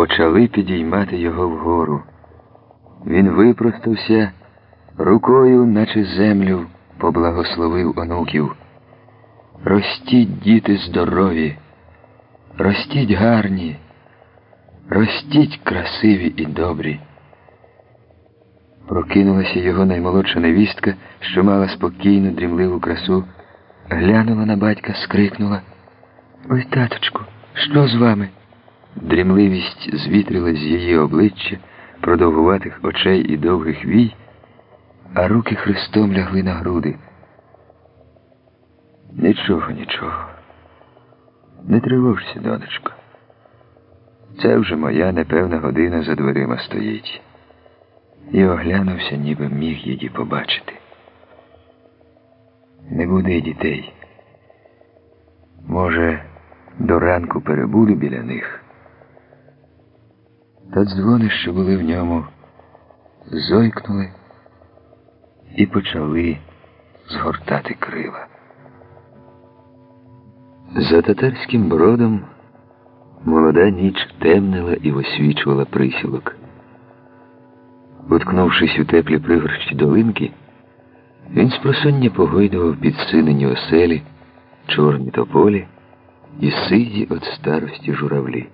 почали підіймати його вгору. Він випростався, рукою, наче землю, поблагословив онуків. Ростіть, діти здорові, ростіть гарні, ростіть красиві і добрі. Прокинулася його наймолодша невістка, що мала спокійну, дрімливу красу, глянула на батька, скрикнула. Ой, таточку, що з вами? Дрімливість звітрила з її обличчя, продовгуватих очей і довгих вій, а руки хрестом лягли на груди. Нічого, нічого. Не тривожся, донечко. Це вже моя непевна година за дверима стоїть. І оглянувся, ніби міг її побачити. Не буде дітей. Може, до ранку перебуду біля них. Та дзвони, що були в ньому, зойкнули і почали згортати крила. За татарським бродом молода ніч темнила і освічувала присілок. Уткнувшись у теплі пригорщі долинки, він спросоння погойдував підсинені оселі, чорні тополі і сиді від старості журавлі.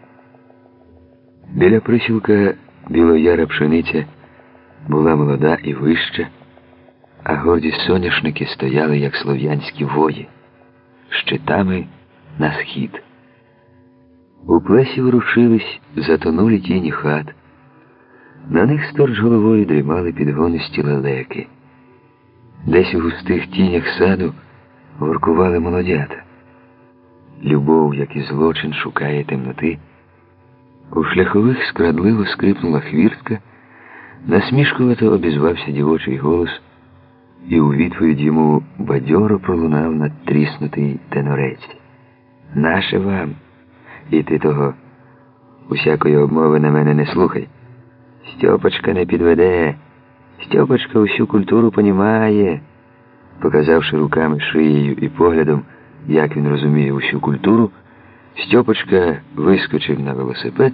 Біля присілка білояра пшениця була молода і вища, а горді соняшники стояли, як слов'янські вої, щитами на схід. У плесі ворушились затонулі тіні хат. На них сторч головою дрімали підгонисті лелеки. Десь у густих тінях саду воркували молодята. Любов, як і злочин, шукає темноти. У шляхових скрадливо скрипнула хвіртка, насмішкувато обізвався дівочий голос, і у відповідь йому бадьоро пролунав надтріснутий тенорець. Наше вам, і ти того усякої обмови на мене не слухай. Стьопочка не підведе, Стьопочка усю культуру понімає, показавши руками шиєю і поглядом, як він розуміє усю культуру, Стьопочка вискочив на велосипед,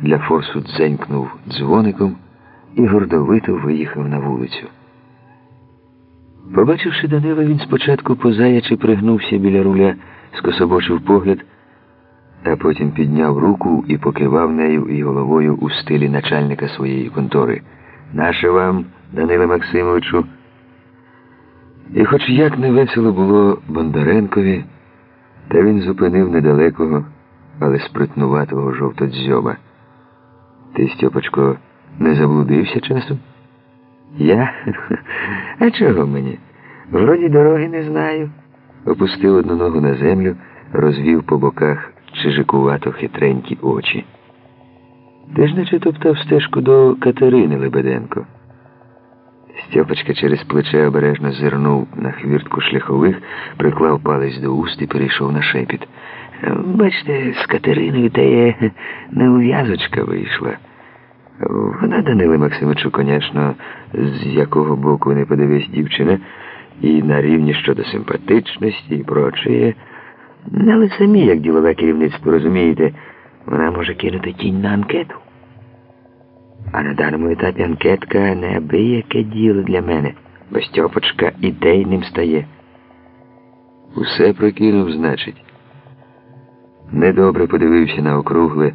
для форсу дзенькнув дзвоником і гордовито виїхав на вулицю. Побачивши Данила, він спочатку позаячи пригнувся біля руля, скособочив погляд, а потім підняв руку і покивав нею і головою у стилі начальника своєї контори. Наше вам, Даниле Максимовичу. І хоч як не весело було Бондаренкові, та він зупинив недалекого, але спритнуватого жовтодзьоба. Ти, Стьопочко, не заблудився часом? Я? А чого мені? Вроді дороги не знаю. Опустив одну ногу на землю, розвів по боках чижикувато хитренькі очі. Ти ж наче топтав стежку до Катерини Лебеденко. Стьопочка через плече обережно зирнув на хвіртку шляхових, приклав палець до уст і перейшов на шепіт. Бачите, з Катериною та є неув'язочка вийшла. Вона, Даниле Максимовичу, звісно, з якого боку не подивись дівчина, і на рівні щодо симпатичності і прочее. Але самі, як ділове керівництво, розумієте, вона може кинути тінь на анкету. А на даному етапі анкетка неабияке діло для мене, бо Стьопочка ідейним стає. Усе прокинув, значить. Недобре подивився на округле,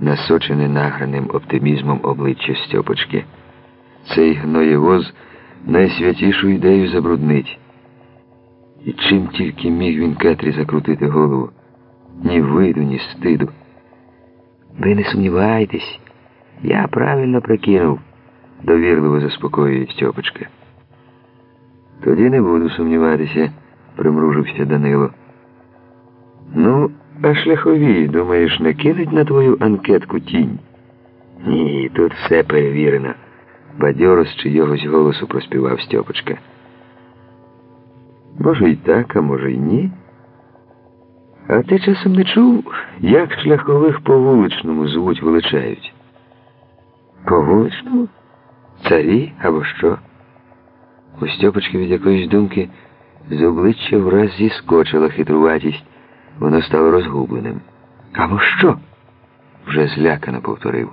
насочене награним оптимізмом обличчя Стьопочки. Цей гноєвоз найсвятішу ідею забруднить. І чим тільки міг він Кетрі закрутити голову, ні виду, ні стиду. Ви не сумнівайтесь, я правильно прикинув, довірливо заспокоює Стьопочка. Тоді не буду сумніватися, примружився Данило. Ну, а шляхові, думаєш, не кинуть на твою анкетку тінь? Ні, тут все перевірено. Бадьоро з чийогось голосу проспівав Стьопочка. Може, й так, а може, й ні. А ти часом не чув, як шляхових по вуличному звуть величають? По вуличному? Царі або що? У Стьопочки від якоїсь думки з обличчя враз зіскочила хитруватість. Воно стало розгубленим. Або що? вже злякано повторив.